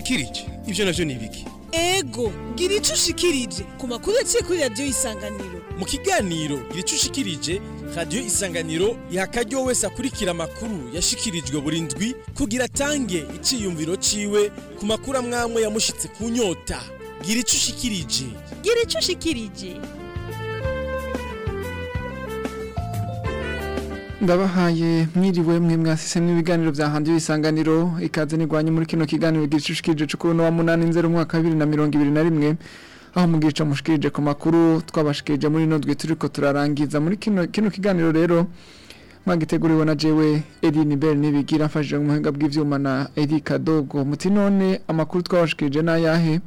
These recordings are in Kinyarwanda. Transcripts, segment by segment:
ushikirije. Ivyo navyo ni ibiki? Ego gira ico ushikirije. Ku makuru yaciye kuri radiyo isanganiro. Mu kiganiro gira ico ushikirije radiyo isanganiro iha akaryo wese akurikira amakuru yashikirijwe buri ndwi kugira atange iciyumviro ciwe ku makuru amwamwe yamushitse ku nyota. Gira ico ushikirije. Gira ico ushikirije. Ndabahaye mwiriwe mwe mwasise ibiganiro bya handi isanganiro ikaze nigwanye muri kino kiganiro gicushikije cyo kuri wa munani nzero umwaka wa 2021 aho mugica mushikirije ku makuru twabashikirije muri no turiko turarangiza. Muri kino kino kiganiro rero mwagiteguriwe na jewe Eline Bell nibigira mfashije mu muhinga bw'ivyuma na Erika Dogo muti none amakuru twabashikirije nayahe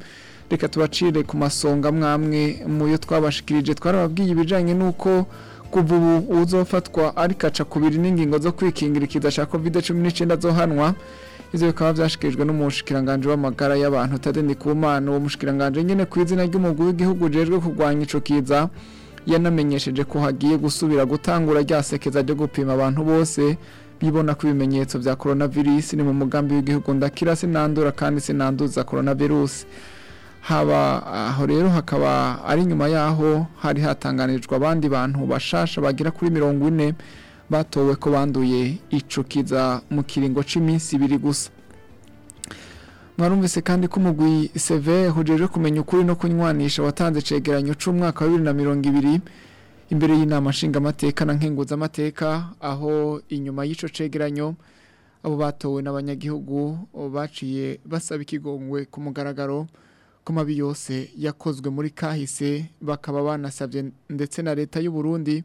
reka tubacire ku masonga mwamwe mu yo twabashikirije. Twarababwiye ibijanye nuko kuva ubu uzofatwa ariko aca kubiri n'ingingo zo kwikingira ikiza cya covid cumi n'icyenda zohanwa. Ivyo bikaba vyashikirijwe n'umushikiranganje w'amagara y'abantu Tade Ndikumana. Uwo mushikiranganje nyene ku izina ry'umugwi w'igihugu ujejwe kurwanya ico kiza yanamenyesheje ko hagiye gusubira gutangura ryasekeza ryo gupima abantu bose bibona ko ibimenyetso vya coronavirus. Ni mu mugambi w'igihugu ndakira sinandura kandi sinanduza coronavirus. Haba aho rero hakaba ari yaho hari hatanganirijwe abandi bantu bashasha bagira kuri mirongo ine batowe ko banduye ico kiza mu kiringo c'iminsi ibiri gusa. Mwarumvise kandi ko umugwi seve hujeje kumenya ukuri no kunywanisha watanze cegeranyo c'umwaka wa bibiri na mirongo ibiri imbere y'inama nshingamateka na nkenguzamateka aho inyuma y'ico cegeranyo abo batowe n'abanyagihugu baciye basaba ikigongwe ku mugaragaro ko mabi yose yakozwe muri kahise bakaba banasabye ndetse na leta y'u Burundi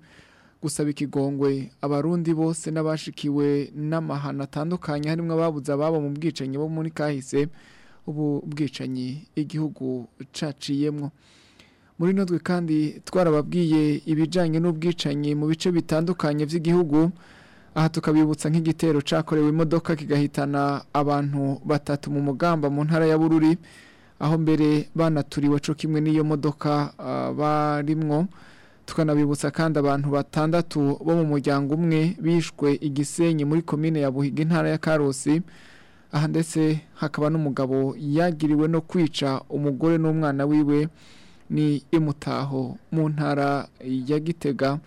gusaba ikigongwe. Abarundi bose n'abashikiwe n'amahano atandukanye harimo ababuze ababo mu bwicanyi bo muri kahise ubu bwicanyi igihugu caciyemwo. Muri notwe kandi twarababwiye ibijanye n'ubwicanyi mu bice bitandukanye by'igihugu aha tukabibutsa nk'igitero cakorewe imodoka kigahitana abantu batatu mu mugamba mu ntara ya Bururi. Aho mbere banaturiwe cyo kimwe n'iyo modoka barimwo tukanabibutsa kandi abantu batandatu bo mu muryango umwe bishwe igisenyi muri komine ya buhiga intara ya karusi. Aha ndetse hakaba n'umugabo yagiriwe no kwica umugore n'umwana wiwe ni imutaho mu ntara ya gitega.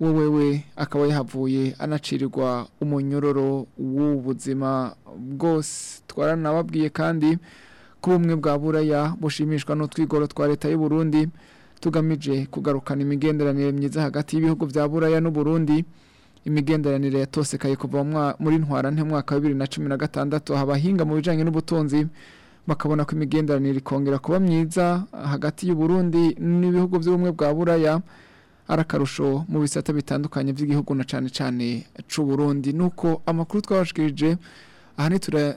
Wewe akaba yahavuye anacirirwa umunyororo w'ubuzima bwose. Twaranababwiye kandi ko ubumwe bwa buraya bushimishwa n'utwigoro twa leta y'u Burundi tugamije kugarukana imigenderanire myiza hagati y'ibihugu bya buraya n'u Burundi. Imigenderanire yatosekaye kuva muri ntwarante mwaka wa bibiri na cumi na gatandatu. Abahinga mu bijyanye n'ubutunzi bakabona ko imigenderanire ikongera kuba myiza hagati y'u Burundi n'ibihugu by'ubumwe bwa buraya. Ari akarusho mu bisata bitandukanye by'igihugu na cyane cyane cy'u Burundi. Nuko amakuru twabashikirije aha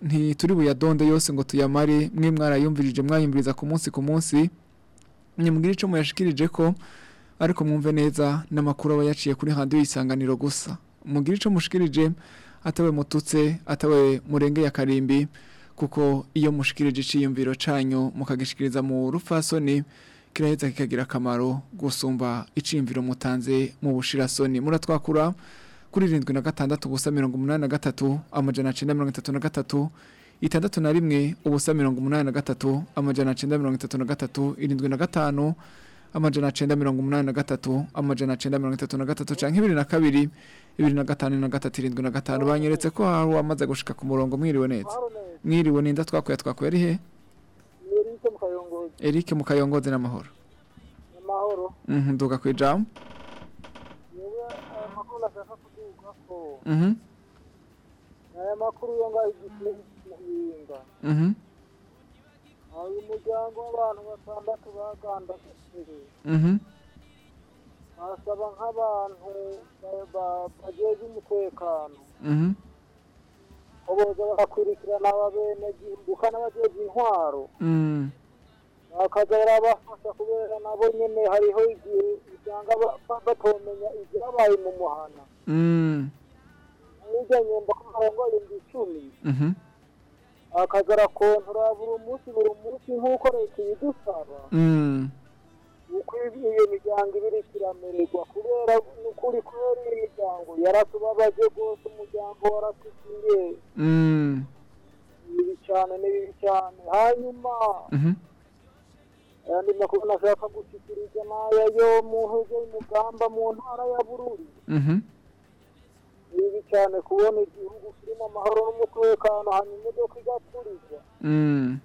ntituri buyadonde yose ngo tuyamare mwe mwarayumvirije mwayumviriza ku munsi ku munsi. Nyamubwira icyo muyashikirije ko ariko mwumve neza n'amakuru aba yaciye kuri handi y'isanganiro gusa. Mubwira icyo mushikirije atawe mututse atawe murengeye akarimbi kuko iyo mushikirije iciyumviro canyu mukagishikiriza mu rufasoni kiraheza kikagira akamaro gusumba iciyumviro mutanze mu bushirasoni. Muratwakura kuri irindwi na gatandatu ubusa mirongo umunani na gatatu amajana cenda mirongo itatu na gatatu itandatu na rimwe ubusa mirongo umunani na gatatu amajana cenda mirongo itatu na gatatu irindwi na gatanu amajana cenda mirongo umunani na gatatu amajana cenda mirongo itatu na gatatu canke ibiri na kabiri ibiri na gatanu na gatatu irindwi na gatanu. Banyeretse ko hari uwamaze gushika ku murongo mwiriwe neza. Mwiriwe ninda twakuye twakuye ari he? Eric mu kayongozi n'amahoro. Amahoro mhm duka kwijambo Mhm. Aya makuru yo ngaho igihinga Mhm. hari umuryango w'abantu batandatu bagandagajwe Mhm. basaba nk'abantu bageze umutekano Mhm. ko boza bagakurikirana ababenegihugu n'abageze intwaro Mm. bakaza barabafasha kubera nabo nyene hariho igihe usanga batomenya ibyabaye mu muhana Mm. hirya nyumva ko harongoye inzu icumi Mhm. akaza arakontora buri munsi buri munsi nk'uko leta ibidusaba Mm. iyo miryango ibiri kiramererwa kubera n'ukuri kubera iyi miryango yaratubabaje rwose umuryango waratugiye Mm. bibi cyane ni bibi cyane hanyuma Mhm. ayandi makuru nashaka gushyikiriza n'aya yo mu ntege y'umugamba mu ntara ya bururi Mhm. Ni bibi cyane kubona igihugu kirimo amahoro n'umutekano hanyuma imodoka igaturirwa Mm.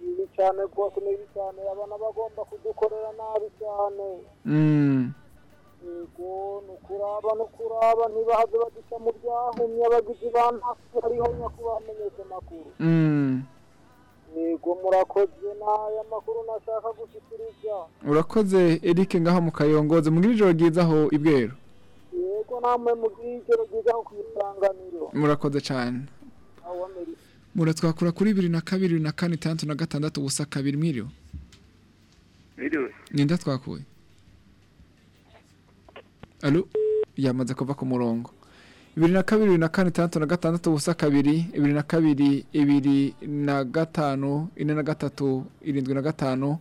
ni bibi cyane rwose ni bibi cyane abana bagomba kudukorera nabi cyane Mm. yego ni ukuraba no kuraba ntibahave baduca mu byahumye abagizi ba ntasi hariho nyakubahwa amenyesha amakuru Mm. yego murakoze n'aya makuru nashaka gushyikiriza urakoze Eric ngaho mu kayongozi ryiza aho ibwero yego namwe mugire nko ku isanganiro. Murakoze cyane. Muratwakura kuri bibiri na kabiri bibiri na kane itandatu na gatandatu ubusa kabiri mwiriwe? Biriwe. ninda twakuye alo yamaze kuva ku murongo. Bibiri na kabiri bibiri na kane itandatu na gatandatu ubusa kabiri bibiri na kabiri ibiri na gatanu ine na gatatu irindwi na gatanu.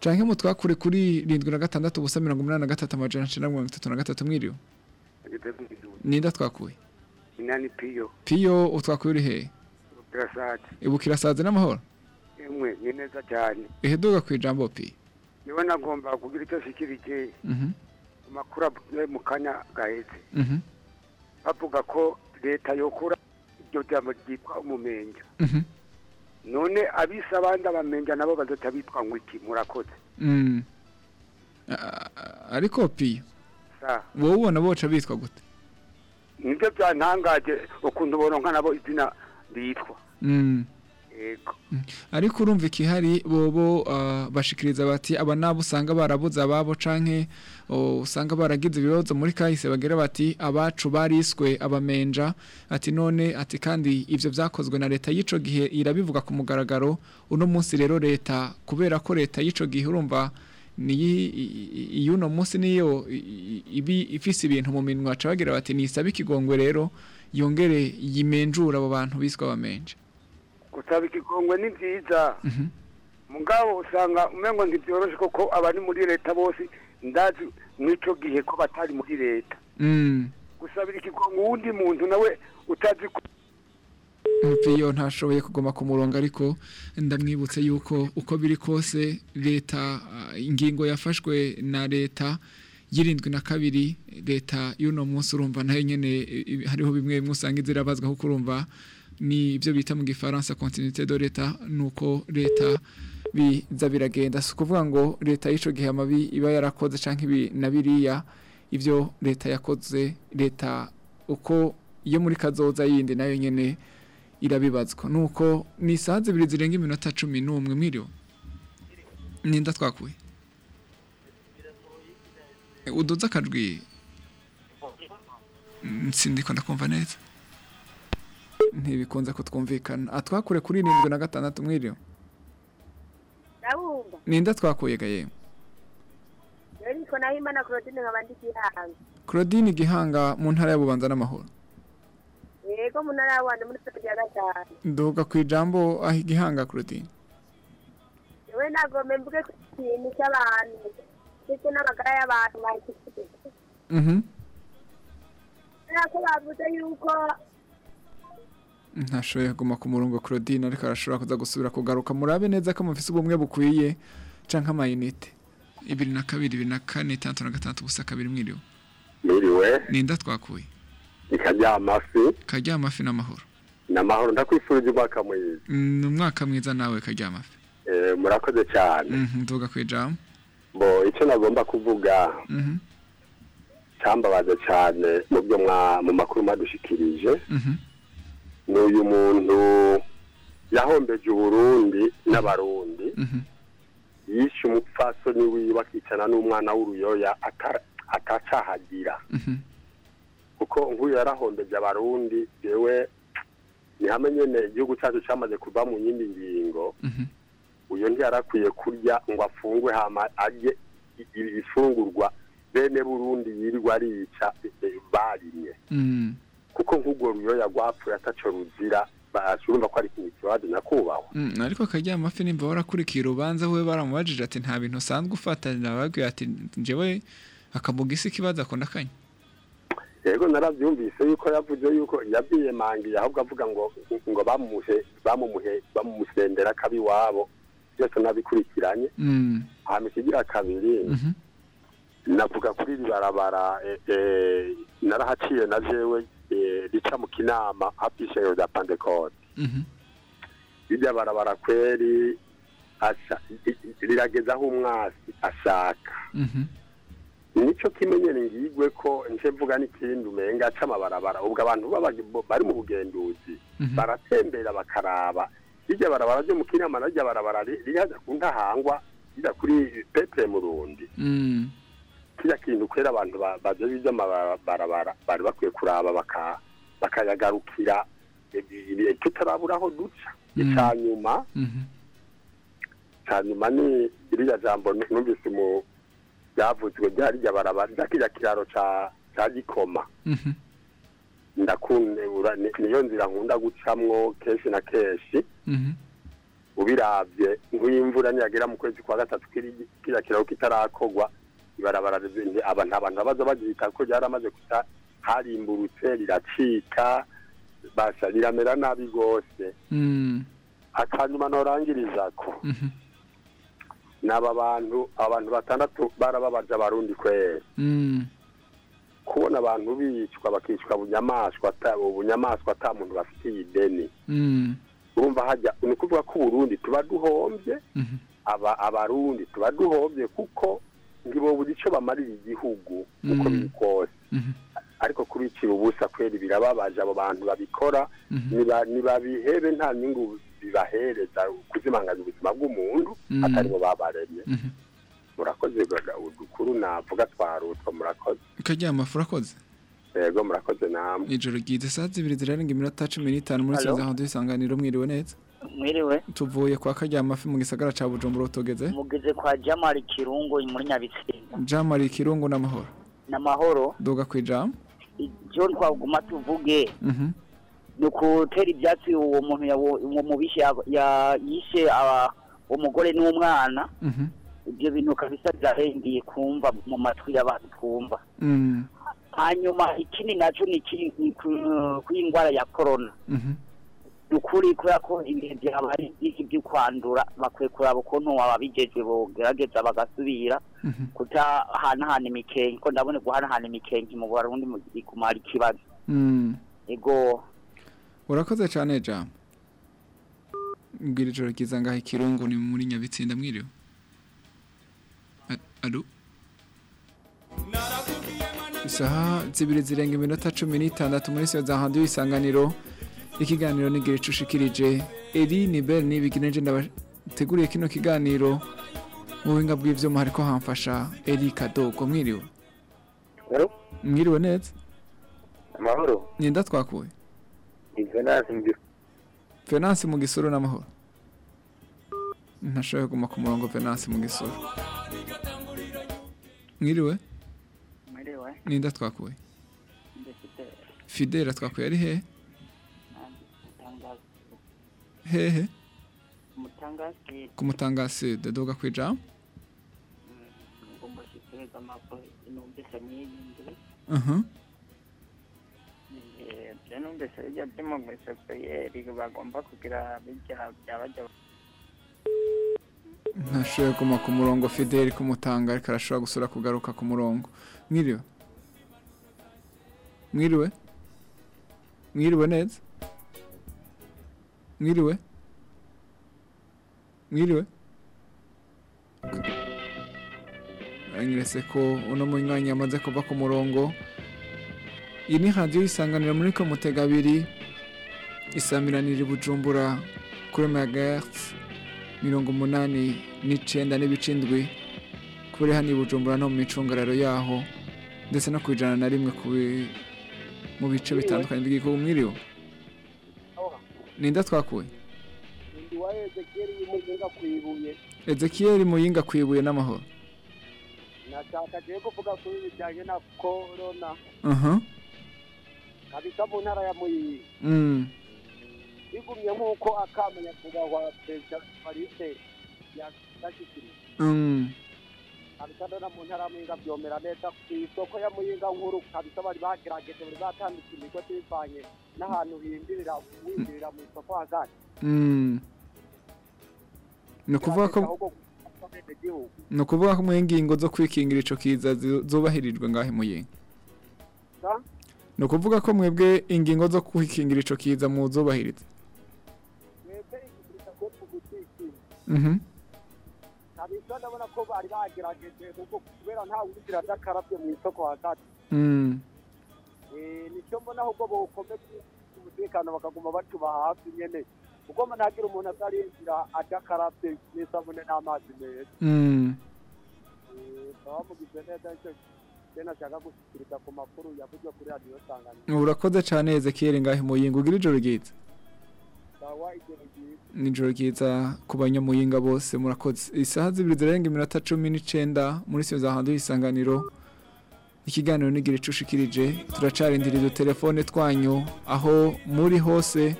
Canke mu twakure kuri irindwi na gatandatu ubusa mirongo umunani na gatatu amajana icenda na mirongo itatu na gatatu mwiriwe. Ninda twakuye Inani piyo. piyo utwakuye uri hehe Birasati. ibukira saze n'amahoro Emwe ni neza cyane. iheduga ku ijambo pi Niwe nagomba kugira icyo shikirije mhm ku makuru avuye mu kanya gahetse. mhm Bavuga ko leta yokura iryo jambo ryitwa umumenja. mhm None abise abandi abamenja nabo bazoca bitwa ngo iki murakoze. Mm. Ariko piyo. Wowe ubona boca bitwa gute Nibyo byantangaje ukuntu boronka nabo izina bitwa. Mm. Ariko urumva ikihari bobo bashikiriza bati aba nabo usanga barabuze ababo canke usanga baragize ibibazo muri kahise bagira bati abacu bariswe abamenja ati none ati kandi ivyo vyakozwe na leta y'ico gihe irabivuga ku mugaragaro uno munsi rero leta kubera ko leta y'ico gihe urumva niyi iyuno munsi niyo ifise ibintu mu minwa bagira bati nisabe ikigongwe rero yongere yimenjura abo bantu biswe abamenja Gusaba ikigongwe ni byiza. Mhm. mugabo usanga umengo ntibyoroshe koko abari muri leta bose ndazi mw'ico gihe ko batari muri leta Mm. gusabira ikigongo uwundi muntu nawe utazi ko Mpiyo ntashoboye kuguma ku murongo ariko ndamwibutse yuko uko biri kose leta ah, ingingo yafashwe na leta y'irindwi na kabiri leta y'uno munsi urumva na yo nyene eh, eh, hariho bimwe bimwe usanga izirabazwa kuko urumva ni ibyo bita mu gifaransa continuité de leta nuko leta biza biragenda. Si ukuvuga ngo leta y'ico gihe amabi iba yarakoze canke ibi na biriya ivyo leta yakoze leta uko iyo muri kazoza yindi na yo nyene irabibazwa nuko ni isaha zibiri zirenga iminota cumi n'umwe mwiriwe. Ninda twakuye E, uduze akajwi. Mm, sindiko ndakumva neza. Ntibikunze kutwumvikana. Atwakure kuri irindwi na gatandatu mwiriwe. Ninda twakuye ga yewe rero nitwa nahimana claudine gihanga. Mu ntara y'ububanza n'amahoro. Yego mu ntara y'abana muri sitade ya gatanu. Nduga ku ijambo aho igihanga claudine yewe nagombe mvuge ku kintu cy'abantu ndetse n'amagara y'abantu bakifite mhm. Kubera ko bavuze yuko ntashoboye kuguma ku murongo claudine ariko arashobora kuza gusubira kugaruka. Murabe neza ko mufise ubumwe bukwiye canke amayinite. Ibiri na kabiri ibiri na kane itandatu na gatandatu ubusa kabiri mwiriwe. Miriwe, ninda twakuye ikajya amafi, karya amafi n'amahoro. N'amahoro ndakwifurije umwaka mwiza. ni umwaka mwiza nawe karya amafi. Eh, murakoze cyane. Mhm, nduga ku ijambo Bo, icyo nagomba kuvuga Mhm, cyambabaza cyane mu byo mu makuru mwadushikirije, mhm, ni uyu muntu yahombeje Uburundi n'Abarundi, yishe umupfasoni wiwe akicana n'umwana w'uruyoya ata- atacahagira. Kuko nk'uyu yarahombeje abarundi yewe ni hamwe nyene igihugu cyacu cyamaze kuva mu yindi ngingo. Mhm, uyu ntiyarakwiye kurya ngo afungwe hama i- ifungurwa bene burundi yirirwa arica eh, barimye. Mhm. kuko nk'ubwo ruyoya rwapfuye ataco ruzira urumva ko ari ikintu kibazo nyakubahwa. Mm, ariko karya amafi nimba warakurikiye urubanza we baramubajije ati nta bintu usanzwe ufatanya babwiye ati njyewe akabuga isi kibazo akunda kanya yego narabyumvise yuko yavuze yuko yabwiye mangi ahubwo avuga ngo ngo bamumuhe bamumuhe bamumusendera kabi iwabo byose nabikurikiranye Mm. hama ikigira kabiri Mhm. navuga kuri iri barabara eh, eh, narahaciye na jewe eh, rica mu kinama hafi y'ishengero rya pantekote Mhm. irya barabara kweri i- rirageza aho umwasi ashaka Nico kimenyere ngigwe ko nje mvuga n'ikindi umenga aca amabarabara ubwo abantu bari mu bugenduzi Mhm. baratembera bakaraba irya barabara ryo mu kinama naryo barabara ri- riri haja ku ntahangwa rija kuri petere murundi Mm. kiriya kintu kwera abantu ba- baje biza amabarabara bari bakwiye kuraba baka- bakayagarukira eh, eh, tutarabura aho duca Mm. icya nyuma Mhm. icya nyuma ni iriya jambo nu- numvise mu ryavuzwe rya rirya barabara rya kiriya kiraro ca gikoma Mhm. ndakunde ura- ni- niyo nzira nkunda gucamwo kenshi na kenshi Mhm. ubiravye nk'imvura niyagera mu kwezi kwa gatatu kiri- kiriya kiraro kitarakogwa ibarabara rizi- abantu abantu babaza bagihita ko ryaramaze kuta harimburutse riracika basha riramera nabi rwose Mm. akanyuma norangiriza ko Mhm. N'aba bantu abantu batandatu barababaje abarundi kwera Mm. kubona abantu bicwa bakicwa bunyamaswa ubunyamaswa ata muntu bafitiye ideni Mm. urumva hajya ni ukuvuga ko uburundi tuba duhombye Mhm. aba abarundi tuba duhombye kuko ntibobura ico bamarira igihugu uko Mm. biri kose Mhm. ariko kubicira ubusa kweri birababaje abo bantu babikora nibabihebe nta nyungu bibahereza kuzimanganya ubuzima bw'umuntu Mm. atari bo babaremye Mhm. murakoze udukuru navuga twarutwa murakoze Karyama furakoze. yego murakoze namwe Ijoro ryiza saa zibiri zirarenga iminota cumi n'itanu muri Hello? Saza Hondo isanganiro mwiriwe neza. mwiriwe Tuvuye kwa Karyama mu gisagara ca Bujumbura utogeze. mugeze kwa jamari kirungu muri nyabitsinda Jamari Kirungu n'amahoro. n'amahoro Doga kwijam. ibyo twaguma tuvuge Mhm. Ni ukutera ibyatsi uwo muntu uwo ya- yishe umugore n'umwana Mhm. ibyo bintu kabisa birarengiye kumva mu matwi y'abantu twumva Mm. hanyuma ikindi na cyo ni iki- ni ku- kuri indwara ya korona Mhm. ni ukuri kubera ko ibihe byaba ari byinshi byo kwandura bakwiye kuraba ukuntu ababijejwe bogerageza bagasubira Mhm. kutahanahana imikenke ko ndabona guhanahana imikenke mu Burundi mu kumara ikibazo Mm. ego Urakoze cyane jam. Mbwira ijoro ryiza ngaho Kirungu ni muri Nyabitsinda mwiriwe. Alo. Isaha zibiri zirenga iminota cumi n'itandatu muri siyo za handi y'isanganiro ikiganiro nigira icushikirije eri ni bel ni bigineje ndabateguriye kino kiganiro. Mu buhinga bw'ivyuma hariko hamfasha eri kadogo mwiriwe mwiriwe neza? Amahoro. Ninda twakuye ni Venance mu gisoro n'amahoro ntashoboye kuguma ku murongo Venance mu gisoro mwiriwe ninda twakuye Fidela twakuye ari hehe hehe ku mutangasi shikiriza amakuru numvise n'iyindi aha. Numvise bijya by'umugwise peyeri bagomba kugira bijya byabajya ntashoboye kuguma ku murongo Fidel ku mutanga ariko arashobora gusura kugaruka ku murongo mwiriwe mwiriwe mwiriwe neza mwiriwe mwiriwe anyeretse ko uno munywanyi yamaze kuva ku murongo iyi ni radiyo isanganira muri ko mutega abiri isamiranira i bujumbura kuri megahertz mirongo umunani n'icenda n'ibice indwi kuri hano i bujumbura no mu micungararo yaho ndetse no ku ijana na rimwe mu bice bitandukanye. By'igihugu mwiriwe ninda twakuye? Ezekiyeli y'umuzinga ku ibuye. Muyinga n'amahoro. Nashaka kuvuga kuri bijyanye na korona aha kabisa mu ntara ya mm. bigumye nk'uko akamenya kubahwa perezida parise yashyikirije mm. kabisa ndona mu ntara ya muyinga byomera neza ku isoko ya muyinga nkuru kabisa bari bagerageje bari batanditse imigozi bivanye n'ahantu binjirira winjirira mu isoko hagati Mm. ni ukuvuga ko ni ukuvuga ko mu ngingo zo kwikingira ico kiza zubahirijwe ngahe muyinga? Ni ukuvuga ko mwebwe ingingo zo kwikingira ico kiza muzubahiriza Mhm. kabisa ndabona ko bari bagerageje kuko kubera nta winjira adakarabye mu isoko hagati Mm. Eh, ni cyo mbona ahubwo bokomeza umutekano bakaguma batuba hafi nyene kuko ntagire umuntu atarinjira adakarabye n'isabune n'amazi meza Mm. Eh, baba mugize neza ni cyo nashaka gushyikiriza ku makuru yavuzwe kuri radiyo sanganyiro urakoze cyane Ezekiel ngahe muyinga ugira ijoro ryiza. Nijoro ryiza. Ku banyamuyinga bose murakoze. Isaha zibiri zirenga iminota cumi n'icenda muri siyo za hanze y'isanganiro ikiganiro nigira ico ushikirije turacarindiriza utelefone twanyu aho muri hose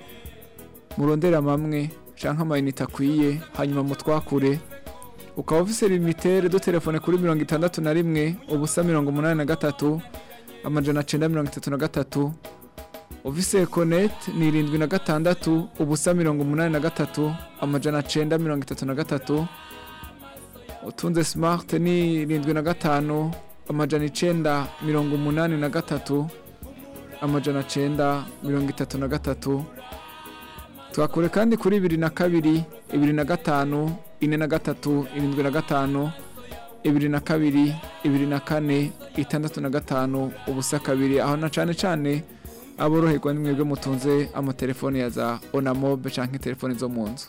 murondera mamwe canke amayinite akwiye hanyuma mutwakure. Ukaba ufise limitere dutelefone kuri mirongo itandatu na rimwe ubusa mirongo umunani na gatatu amajana cenda mirongo itatu na gatatu ufise konet ni irindwi na gatandatu ubusa mirongo umunani na gatatu amajana cenda mirongo itatu na gatatu utunze smart ni irindwi na gatanu amajana icenda mirongo umunani na gatatu amajana cenda mirongo itatu na gatatu. Twakure kandi kuri ibiri na kabiri ibiri na gatanu ine na gatatu irindwi na gatanu ibiri na kabiri ibiri na kane itandatu na gatanu ubusa kabiri. Aho na cane cane aboroherwa ni mwebwe mutunze amatelefone ya za onamobe canke telefone zo mu nzu.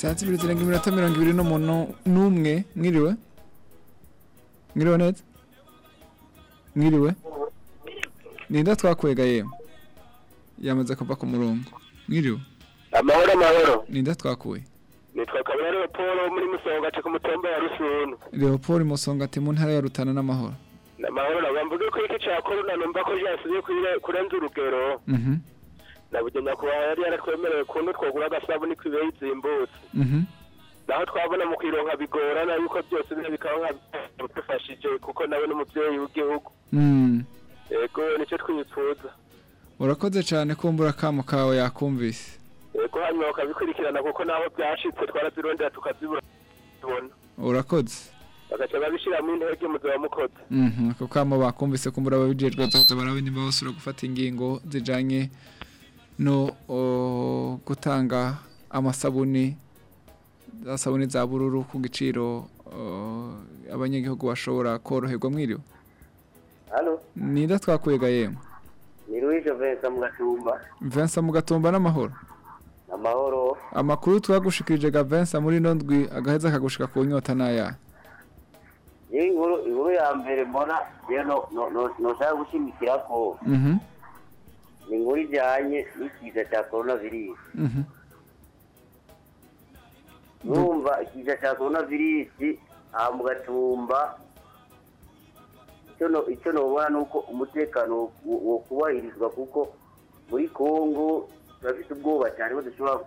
Isaha zibiri zirenga iminota mirongo ibiri n'umuntu n'umwe. Mwiriwe? Mwiriwe neza mwiriwe? Ninda twakwega yewe yamaze kuva ku murongo. Mwiriwe? Amahoro amahoro. Ninda twakuye nitwa kabera paul muri musonga ati ku mutumba wa rusunu leopold musongati mu ntara ya rutana n'amahoro. Amahoro nabwo mvuge ko iki cya korona numva ko byasubiye kure- kurenza urugero. Mhm, nabuge nyakubahwa yari yaratwemereye ukuntu twogura agasabuni k'ibihe yizimbutse. Mhm. naho twabona mu kwironka bigorana yuko byose bine bikaba nkadufashije kuko nawe n'umubyeyi w'igihugu. Mm. yego ni cyo twipfuza. Urakoze cyane kumbura akamu kawe yakumvise. Yego hanyuma bakabikurikirana kuko naho byashitse twarazirondera tukazibura. Urakoze. Bagaca babishyiramo intege muzaba mukoze Mhm, ako kamo bakumvise kumbura ababijejwe bazoza barabe nimba basura gufata ingingo zijanye no gutanga amasabuni za sabuni za bururu ku giciro abanyagihugu bashobora koroherwa mwiriwe ninda twakwega yemwe ni Louis Vincent mu gatumba Vincent mugatumba n'amahoro? Amahoro. Amakuru twagushikirije ga Vincent muri ino ndwi agaheza akagushika ku nyota n'aya inkuru ya mbere mbona noshaka gushimikira ko mhm. Ni inkuru ijyanye n'ikiza cya korona virusi numva ikiza cya korona virusi aha mu gatumba icyo nobona ni uko umutekano wo- kubahirizwa kuko muri kongo turafite ubwoba cyane ko dushobora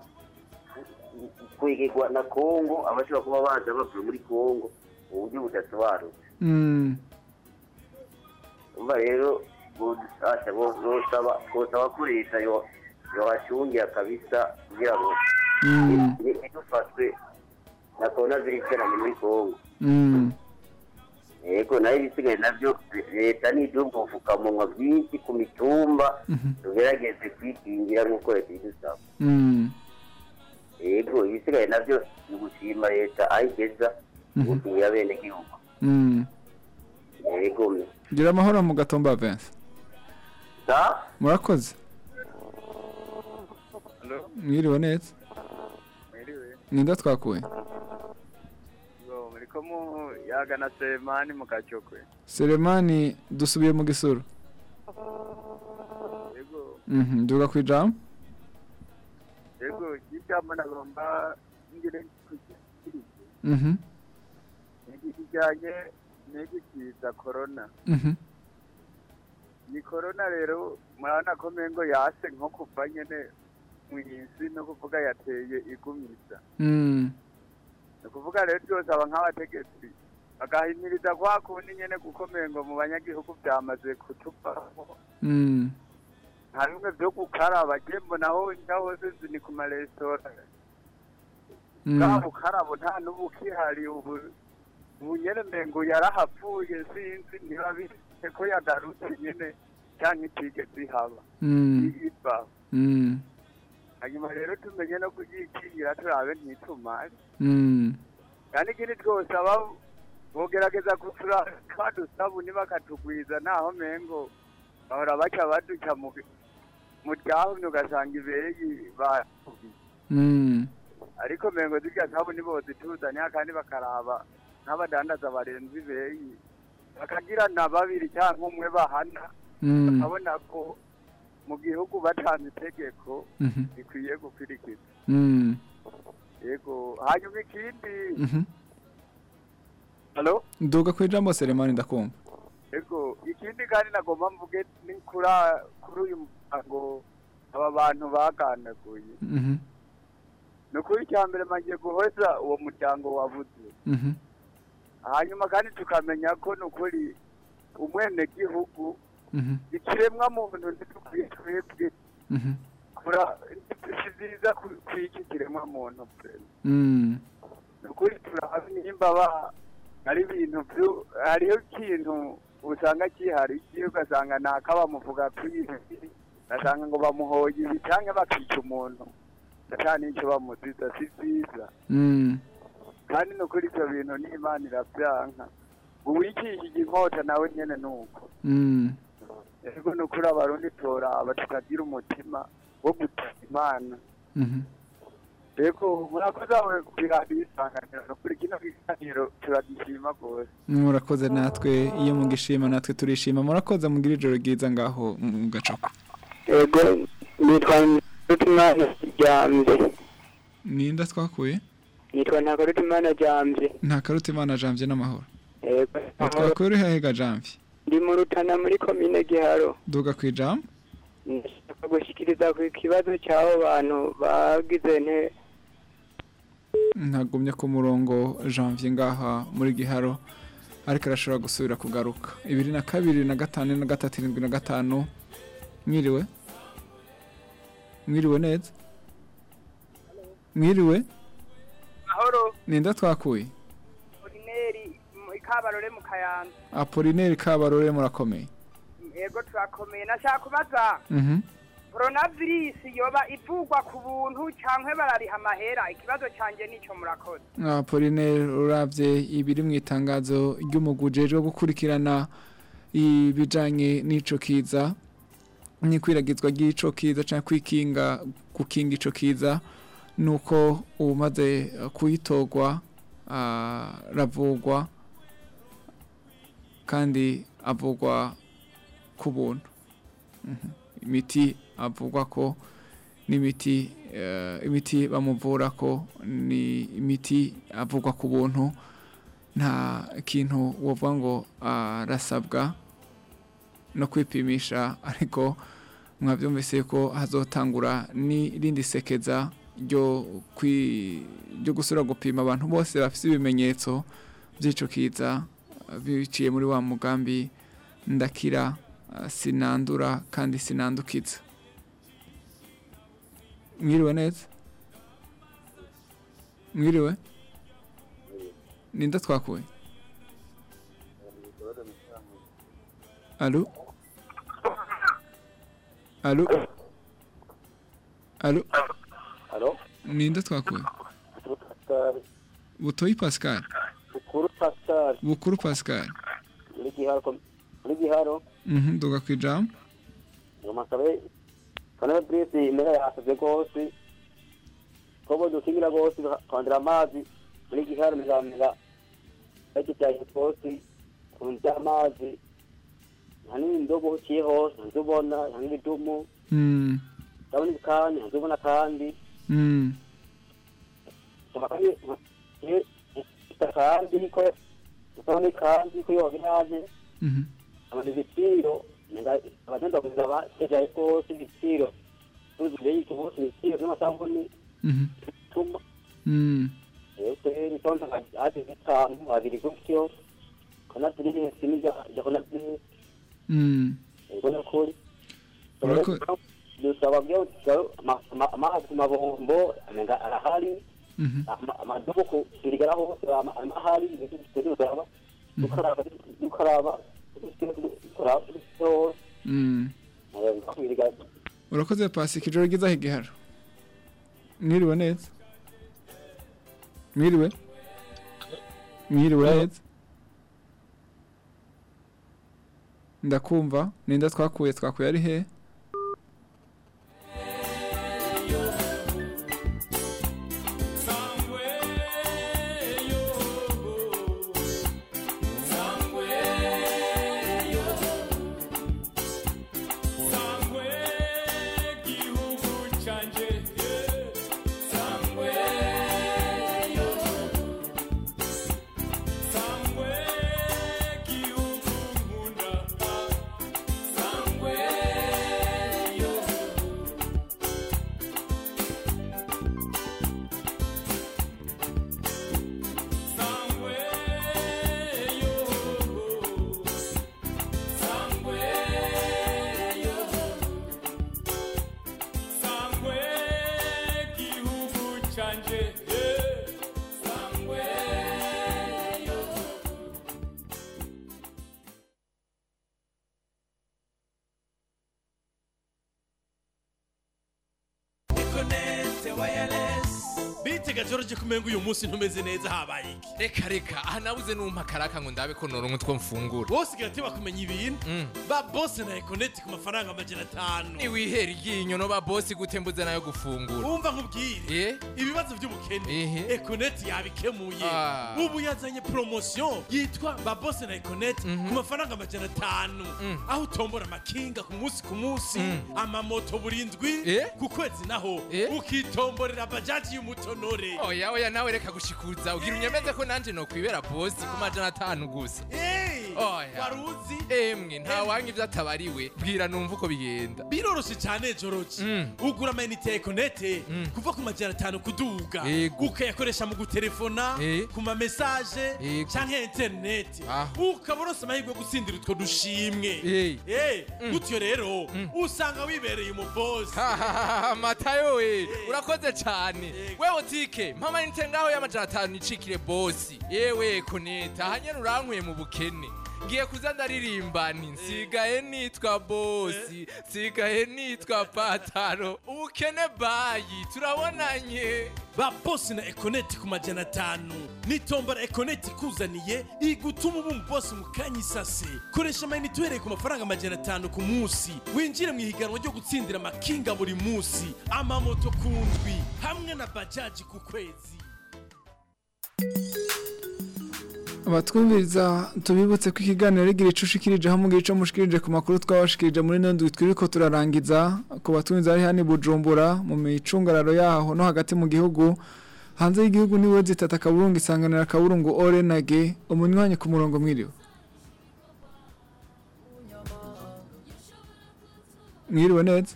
kwegerwa na kongo abashobora kuba baza bavuye muri kongo mu buryo budasobanutse umva rero bodusasha bosaba bosaba ko leta yo yohacungira kabisa kugira ngo ntidufatwe na korona virusi na muri kongo mm. Yego na yo ibisigaye na byo leta n'igihugu ubupfukamunwa bwinshi ku mitumba tugerageze kwikingira nk'uko leta idusaba yego ibisigaye na byo ni gushima leta aho igeza gukingira bene gihugu yego me gira amahoro mu gatumba Vincent sa murakoze. Mwiriwe neza? Ninda twakuye? Yagana Semani mu Kacokwe. Selemani dusubiye mu gisuru Yego, Mhm, duga kwijambo yego ijambo nagomba ngire kugirije Mhm. kijyanye n'iki kiza korona Mhm. Ni korona rero murabona ko mengo yase nko kuva nyene mu isi no kuvuga yateye igumiza Mm. ni ukuvuga rero byose aba nk'abategetsi bagahimiriza kwa kundi nyene kuko mengo mu banyagihugu byamaze kutuvaho Mm. nta bimwe byo gukaraba je mbonaho inda hose zini ku maresitora Mm. bwa bukarabo nta n'ubu kihari ubu ubu nyene mengo yarahapfuye sinzi niba bise ko yagarutse nyene canke itigeze ihaba iva Mm. hanyuma rero tumenye no kuyikingira turabe ntitumare kandi ikindi twose aba bogerageza kutura kadusabuni bakatugwiza naho mengo bahora baca baduca mu ryahumye ugasanga ibeyi batugiye Mm. ariko mengo zirya sabuni bozituzanya kandi bakaraba n'abadandaza barenze ibeyi bakagira na babiri cyangwa umwe bahana Mm. bakabona ko mu gihugu batanze itegeko Mhm. rikwiye gukurikizwa Mm. yego hanyuma ikindi Mhm. halo duga kwijambo Selemani ndakumva yego ikindi kandi nagomba mvuge ni kuri uyu muryango aba bantu baganaguye Mhm. ni ukuri icya mbere magiye guhoza uwo muryango wabuze. Hanyuma kandi tukamenya ko ni ukuri umwenegihugu Mhm. ikiremwa muntu ntidukwiye twebwe Mhm. kura si byiza ku- kw'iki kiremwa muntu pe Mm. ni ukuri turahabi nimba ba ari ibintu hariho ikintu usanga kihari kiyo ugasanga naka bamuvuga kuri ugasanga ngo bamuhoye ibi cyangwa bakica umuntu ata n'icyo bamuziza si byiza Mm. Kandi ni ukuri ibyo bintu n'imana irabyanka uwikishije inkota nawe nyene ni uko Mm. ego ni ukuri abarundi toraba tukagira umutima wo gutaka imana. Mhm. ego murakoze awe kubiradiyo isanganiro. Ni ukuri kino kiganiro turagishima rwose. Murakoze natwe iyo mugishima natwe turishima. Murakoze mugira ijoro ryiza ngaho mu gacoko ego nitwa ntakurutimana ryambye ninda twakuye? nitwa ntakurutimana ryambye nta karuta imana jamvye n'amahoro. Ego twakuye uri hahega jamvye. Ndi mu rutana muri komine giharo. Duga kwijambo ndashaka gushikiriza ku kibazo cy'abo bantu bagize nte? Ntagumye ku murongo janvier ngaha muri giharo ariko arashobora gusubira kugaruka. Ibiri na kabiri na gatanu na gatatu irindwi na gatanu. Mwiriwe? Mwiriwe neza? Mwiriwe? Ninda twakuye? Ikabarore mu kayanza. Apolineri kabarore murakomeye. Yego turakomeye nashaka kubaza. Mhm. coronavirus yoba ivugwa ku buntu canke barariha amahera? Ikibazo canje nico murakoze. Apolineri urabye ibiri mu itangazo ry'umuguje ryo gukurikirana ibijanye n'ico kiza n'ikwiragizwa ry'ico kiza cyangwa kwikinga gukinga ico kiza. Nuko umaze kuyitogwa aravugwa kandi avugwa ku buntu Mhm. imiti avugwa ko n'imiti eh, imiti bamuvura ko ni imiti avugwa ku buntu nta kintu wovuga ngo arasabwa no kwipimisha ariko mwabyumvise ko hazotangura n'irindi sekeza ryo gusura gupima abantu bose bafite ibimenyetso by'ico kiza biciye muri wa mugambi ndakira ah, sinandura kandi sinandukiza. Mwiriwe neza? Mwiriwe? Ninda twakuye? Alo alo alo Alo? ninda twakuye butoyi pascal Bukuru Pascal. bukuru pascal Muri giharo. kom- Muri giharo. mhm duga kwijambo Ngoma sabe. Kana Brice imera yasavye gose. Kobo dukingira gose kwandira amazi. Muri giharo nizamira. Ati cyaje gose. Kunja amazi. Hani indobo uciye hose ntubona hani bidumu Mm. ndabona ikanya ndabona kandi. Kandi ndabona kandi ko yoba yaje abantu ibiciro abagenda kuza batejaye rwose ibiciro tuzuye y'icyo bose ibiciro by'amasabuni Mhm. tuma Mm. rero itonda haje bitanu babiri gutyo kona turi hesi n'ijya kona turi ubona kuri Urako- dusaba byo amazi ku mabombo arahari Mhm. ama- amadubu ku birigara hose ama- amahari dukaraba dukaraba Mm. urakoze pasika ijoro ryiza higiharo mwiriwe neza mwiriwe mwiriwe neza ndakumva ninda twakuye twakuye ari he. Kumenga uyu munsi ntumeze neza habaye iki? Reka reka. Aha nabuze numpa karaka ngo ndabe ko noronka utwo mfungura. Bose gira bakumenya ibintu. Ba boss na ekoneti ku mafaranga amajana atanu. Niwihera iryinyo no ba bosi gute mbuze na yo gufungura? Wumva nkubwire. Ibibazo by'ubukene. Ekoneti yabikemuye. Ah. ubu yazanye promotion yitwa ba boss na ekoneti ku mafaranga amajana atanu. Aho utombora amakinga ku munsi ku munsi amamoto burindwi ku kwezi naho. Ukitomborera bajaji y'umutonore. Oya nawe reka gushikuza ugira unyemeze ko nanje nokwibera bosi ku majana atanu gusa oya. Wari uzi? Emwe nta wanga ivyo atabariwe bwira numva uko bigenda. Biroroshe cyane joroki ugura amayinite ya ekonete kuva ku majana atanu kuduga. Ukayakoresha mu gutelefona ku mamesaje canke interineti ukaba uronse amahirwe yo gutsindira utwo dushimwe. Eh, gutyo rero usanga wibereye umubosi matayo we urakoze cyane. Wewe tike mpama nite ngaho y'amajana atanu nicikire bosi yewe koneta hanyene urankuye mu bukene. Ngiye kuza ndaririmba nsigaye nitwa bosi nsigaye nitwa pataro. Ubukene bayi turabonanye. Ba bosi na ekoneti ku majana atanu. Nitombora ekoneti ikuzaniye igutuma uba umubosi mu kanya isase koresha amayinite uhereye ku mafaranga amajana atanu ku munsi. Winjire mu ihiganwa ryo gutsindira amakinga buri munsi. Amamoto ku ndwi hamwe na bajaji ku kwezi. Abatwumviriza tubibutse ko ikiganiro rigira icushikirije aho mugira ico mushikirije ku makuru twabashikirije muri nondwi twiriko turarangiza ku batwumviriza ari hano i bujumbura mu micungararo yaho no hagati mu gihugu. Hanze y'igihugu ni we zitata akaburungu isanganira akaburungu orenage umunywanyi ku murongo mwiriwe. Mwiriwe neza?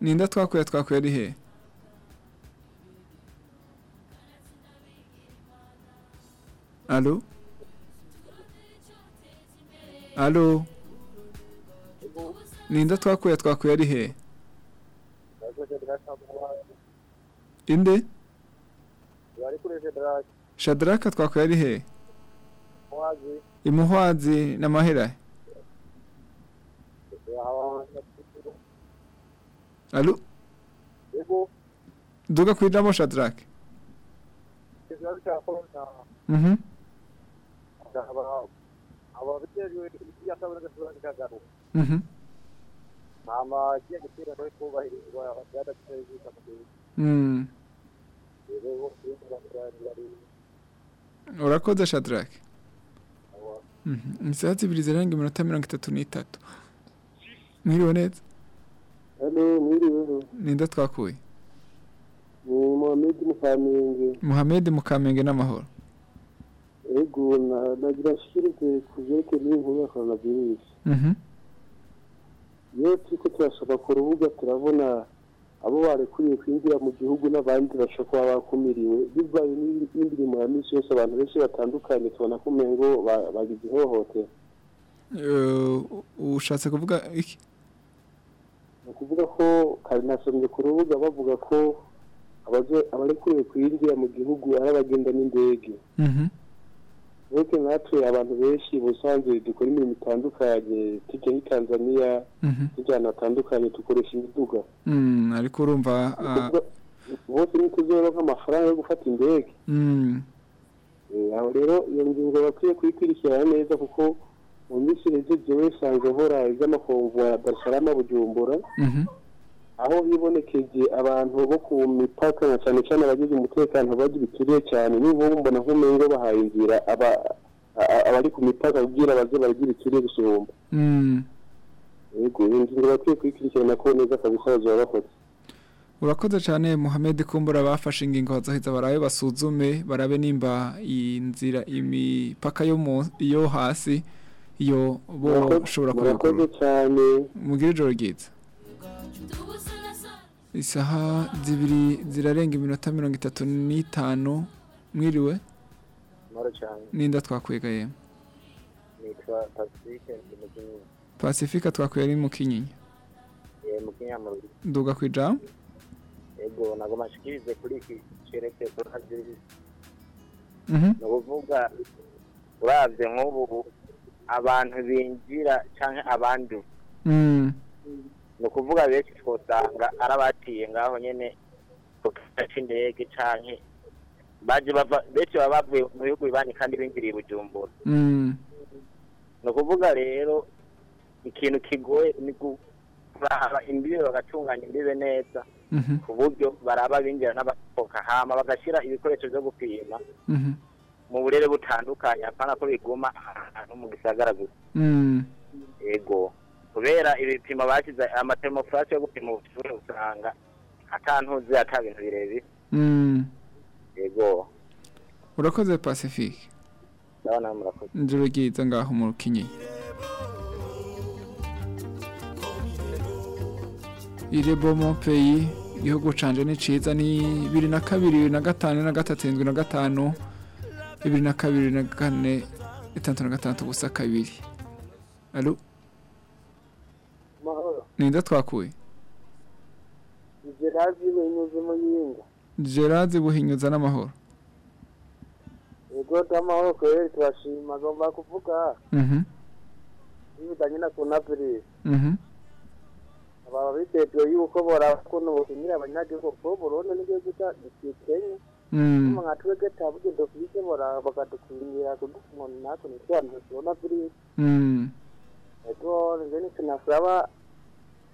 Ninda twakuye twakuye ari hehe Allô? Allô? Ninda twakuye twakuye ari he? Inde? Shadraka twakuye ari he? Imuhwazi na mahera Allô? Duga kwijamo Shadraka Mhm. Ababijejwe ibyasabwa kagaruka Mhm hama kiye gutera no kubahirizwa byadateje kwitakaje Mm rero Urakoze Shadraka Mhm Isaha zibiri zirenga iminota mirongo itatu n'itatu. Mwiriwe neza? Ninde twakuye? Ni Mohamed Mukamenge Mohamed Mukamenge n'amahoro. Ego na- nagira nshikirize ku vyerekeye n'inkuru ya coronavirus Mhm. iyo turiko turashaka ku rubuga turabona abo barekuriye kwinjira mu gihugu n'abandi bashobora kuba bakumiriwe bivaye n'iyi- n'imirimo ya misi yose abantu benshi batandukanye tubona ko umengo ba- bagize ihohotera ushatse kuvuga iki ni ukuvuga ko kare nasomye ku rubuga bavuga ko abarekuriwe kwinjira mu gihugu ari abagenda n'indege Mhm. Uretse natwe abantu benshi ubusanzwe dukora imirimo itandukanye tujya muri Tanzania Mhm. tujya ahantu hatandukanye dukoresha imiduga Mm, ariko urumva ah, bose ntituzoronka amafaranga yo gufata indege mm, Eh, aho rero iyo ngingo bakwiye kuyikurikirana neza kuko mu minsi iheze jewe nsanzwe nkora iby'amakomvu ya Salaam Bujumbura mhm. Aho hibonekeje abantu bo ku mipaka na cyane cyane abagize umutekano bituriye cyane nibo mbona nk'umengo bahaye inzira abari ku mipaka kugira baze baragira bituriye gusumba. Mm. yego iyo ngingo bakwiye kuyikurikirana ko neza kabisa bazaba bakoze urakoze cyane Mohamed kumbura bafashe ingingo bazoheza barabe basuzume barabe nimba inzira imipaka yo yo hasi iyo bo ushobora kubikora mugire ijoro ryiza. Isaha zibiri zirarenga iminota mirongo itatu n'itanu. Mwiriwe? Ninda mu Kinyinya pasifika twakwiye ari mu kinyinya nduga ku ijambo? Ego nagoma nshikirize kuri iki coronavirus Mhm. ni ukuvuga uravye nk'ubu abantu binjira canke abandu Mm. Ni ukuvuga benshi twosanga ari abatiye ngaho c'indege canke baje bava benshi baba bavuye mu bihugu bibanyi kandi binjiriye Bujumbura Mm. ni ukuvuga rero ikintu kigoye ni kuraba imbibe bagatunganya imbibe neza Mhm. ku buryo baraba binjira n'abasohoka hama bagashyira ibikoresho byo gupima Mhm. mu burere butandukanye apana ko biguma ahantu mu gisagara gusa Mm. Kubera ibipimo bashyize amatermofurasi yo gupima ubushyuhe usanga atantuzi ata bintu birebire Mm. ego urakoze pacifique ndabona murakoze. Ijoro ryiza ngaho mu kinyinya irebo mon pays igihugu canje ni ciza ni bibiri na kabiri bibiri na gatanu na gatatu indwi na gatanu bibiri na kabiri na kane itandatu na gatandatu gusa kabiri. Alo? Ninde twakuye? Gerard Binyuze Muyinga. Gerard buhinyuza n'amahoro. Ego tamahoro kweli turashima agomba kuvuga. Mhm, ibidanye na coronavirus mhm, aba biteguye yuko bora kuno bokinira abanyagihugu ko Burundi n'igihugu cya Kenya mm, nka twebwe tabuge dufise bora bakadukingira kudukunga natwe nitwanze coronavirus mm, ego nje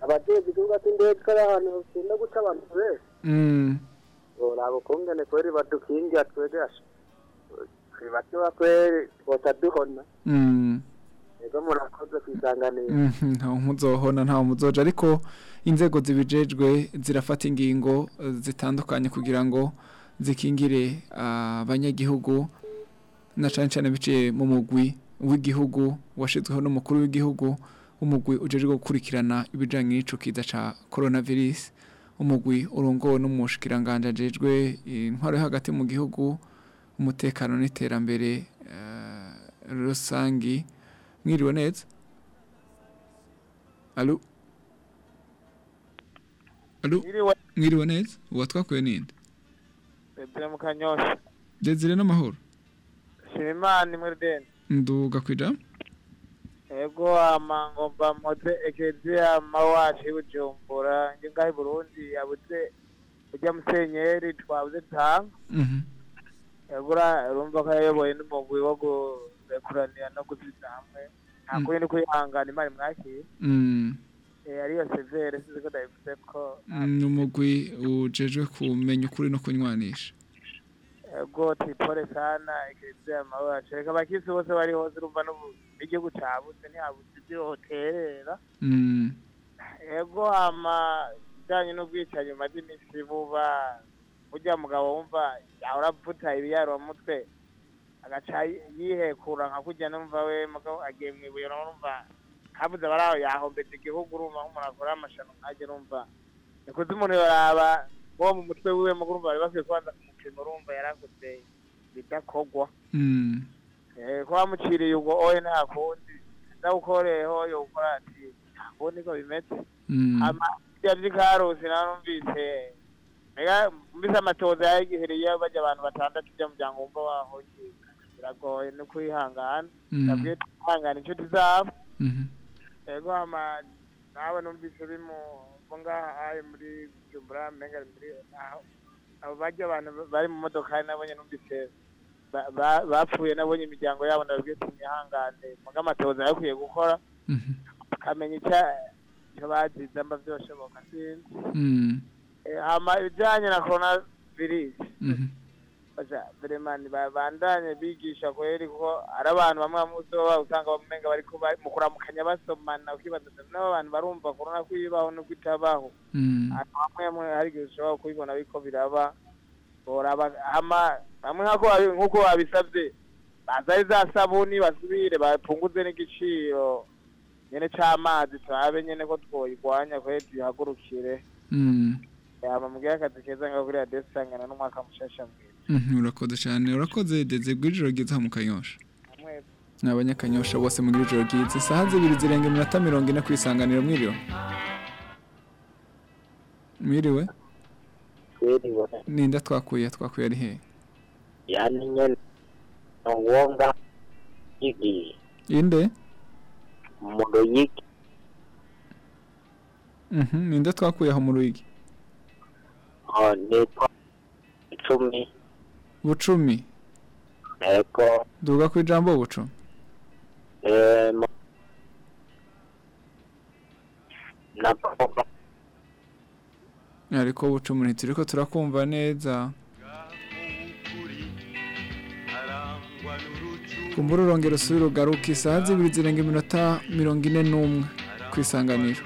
tunasaba abategetsi igihugu cy'indege kari ahantu bakunda guca abantu benshi. Mm. boraba ukungene kweri badukingira twebwe twibatiwa kweri twotaduhona Mm. ego murakoze kwisanganira. Mhm, ntawe muzohona ntawe muzoja ariko inzego zibijejwe zirafata ingingo eh, zitandukanye kugira ngo zikingire ah, abanyagihugu na cane cane biciye mu mugwi w'igihugu washizweho n'umukuru w'igihugu. Umugwi ujejwe gukurikirana ibijanye n'ico kiza ca coronavirus umugwi urongowe n'umushikiranganje ajejwe intwaro hagati mu gihugu umutekano n'iterambere eh, rusangi. Mwiriwe neza? Alo Alo Mwiriwe. neza? Uwa twakuye ninde Desire mu kanyosha Desire n'amahoro. Imwe rudende nduga kwija? Ego ama ngomba mpoze ekeziya mawacu y'ubujumbura nge ngaho i burundi? Yabuze ujya musenyeri twabuze tanga Mhm. Ego urumva ko yayoboye n'umugwi wo kurekuranira no gusubiza hamwe. Nta Mm. kuri ni kwihangana imana imwakire. Mm. Eh, ariyo severe sinzi ko ndabivuze ko ni umugwi ujejwe kumenya ukuri no kunywanisha. Ego tipore sana ekeziya mawacu reka abakisi bose bari hose urumva n'igihugu cabuze ntihabuze ibyo hoterera ego hama bijyanye n'ubwicanyi bumaze iminsi buba burya mugabo wumva yahora avuta mutwe agaca yihekura nka kujya numva we mugabo agiye mu ibuye urumva habuze abari aho yahombetse igihugu urumva nk'umuntu akora amashano ntajya urumva nikuze umuntu yoraba wo mu mutwe wiwe mugo urumva bari bakwiye kubanza kumupima urumva yarakoze bidakogwa Mm. Eh, ko bamuciriye ubwo oye nta kundi. Ndawukoreyeho yokora ati ntabwo niko bimeze. Mm. ama yari karusi narumvise mbise amatoza yagihereye bajya abantu batandatu byo muryango wumva wahoye biragoye no kwihangana Mm. ndabwiye twihangana inshuti zabo. Ego ama nawe numvise uri mu ngaha muri Bujumbura menga ari muri aho abo bajya abantu bari mu modoka nabonye numvise ba- ba- bapfuye nabonye imiryango yabo ndabwiye tumwihangane muga amatoza yakwiye gukora. Akamenya icyo bazize mba byoshoboka sinzi. Mm. Eh, hama ibijyanye na corona virus Babandanye bigisha kweri kuko ari abantu bamwe bamwe uzoba usanga bamenga bari- mu kuramukanya basomana ukibaza nabo abantu barumva corona kwibaho no kwitabaho Mm. Hamwe hamwe hari igihe ushobora kubibona biriko biraba babi- nk'uko babisabye bazaye za sabuni basubire bapunguze n'igiciro nyene c'amazi turabe nyene ko twoyigwanya kweri tuyihagurukire Mm. yaba mubwire akazi keza ngaho kuri radiyo isangana n'umwaka mushasha mwiza urakoze cyane urakoze deze bw'ijoro ryiza mu kanyosha. Ni abanyakanyosha bose muri ijoro ryiza. Isaha zibiri zirenga iminota mirongo ine ku isanganiro mwiriwe? Mwiriwe? Ninda twakuye? Twakuye ari hehe yani nyene nowonga igi inde? Mundo y'iki Mhm, ninde twakuye aho mu ruyigi oh, nitwa icumi. Bucumi. Eko duga ku ijambo bucumi? Eh, papa ariko bucumi ntituriko turakumva neza. Kumbura urongera usubire ugaruka isaha zibiri zirenga iminota mirongo ine n'umwe ku isanganiro.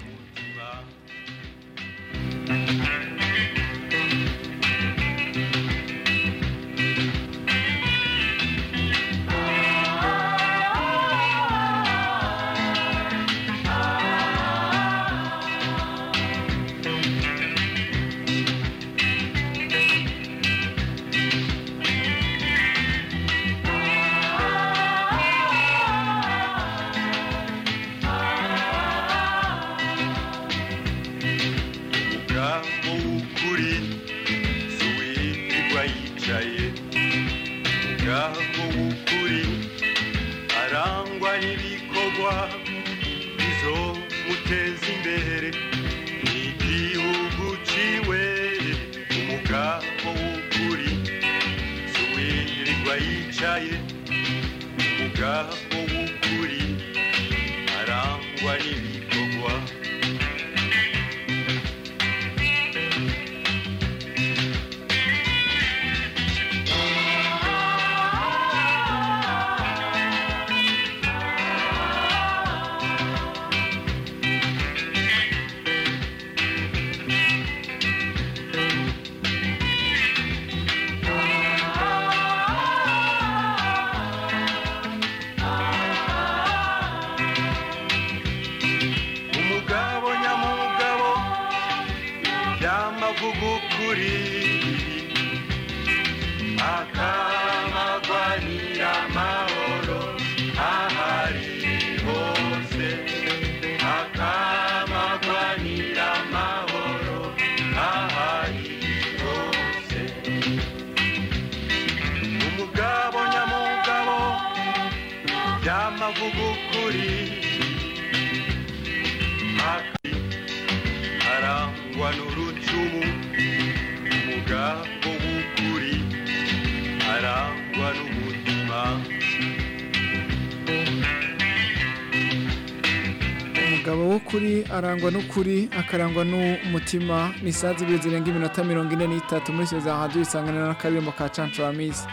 W'ukuri arangwa n'ukuri akarangwa n'umutima ni isaha zibiri zirenga iminota mirongo ine n'itatu. Muri iyo za radiyo isanganiro n'akaririmbo ka cancuramisi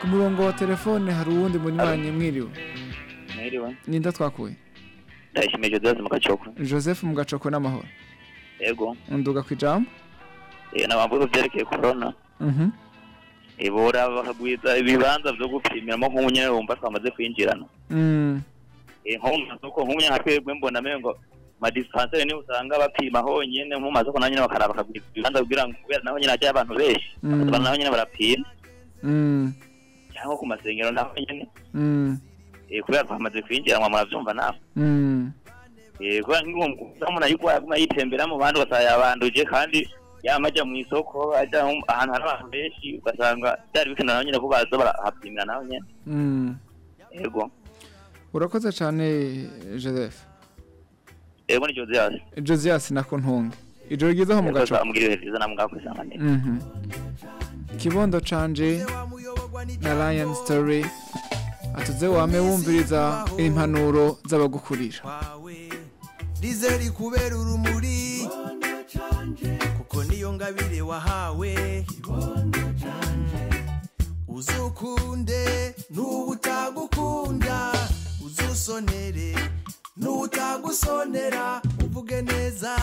ku murongo wa telefone hari uwundi munywanyi mwiriwe. Mwiriwe. Ninda twakuye? Ndayishimiye joseph mu gacoko Joseph mu gacoko n'amahoro. Yego. Nduga ku ijambo nabamvuga byerekeye corona. Mhm. ibora bakagwiza ibibanza byo gupimiramo nk'ubu nyine wumva twamaze kwinjirana. Mm. Nyine nka twebwe mbona madispenseri ni ho usanga bapima honyine nko mu masoko naho nyine bakaraba bakagwiza ibibanza kugira ngo kubera naho nyine hajyayo abantu benshi Mm. abantu naho nyine barapima Mm. cyangwa ku masengero naho nyine Mm. eh, kubera twamaze kwinjiranwa murabyumva nawe. Eh, kubera nk'umuntu umuntu ayigwaye aguma yitembera mu bandi ugasanga yabanduje kandi yama ajya mu isoko ajya ahantu hari abantu benshi ugasanga byari bikenewe naho nyine ko baza barahapimira naho nyine yego urakoze cyane Joseph yego ni Josias. Josias na Kuntunga ijoro ryiza mu namwe ngaho kwisanganira Mhm. kibondo canje na Lion Story atuze wame wumviriza impanuro z'abagukurira rize rikubera urumuri kuko niyo ngabire wahawe uzukunde n'ubutagukunda uzusonere n'utagusonera uvuge neza.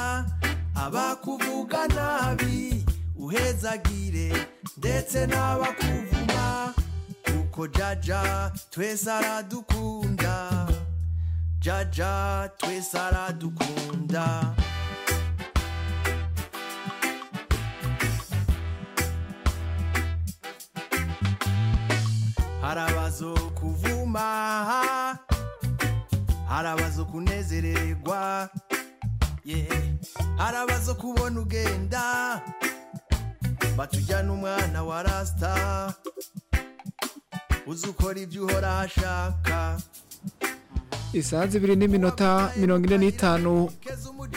Abakuvuga nabi uhezagire. Ndetse n'abakuvuma kuko jaja twese aradukunda. Jaja twese aradukunda. Hari abazo kuvuma hari abazo kunezererwa abazo kubona ugenda. Batujyana umwana wa rasita uzi ukora ibyo uhora ashaka. Isaha zibiri n'iminota mirongo ine n'itanu.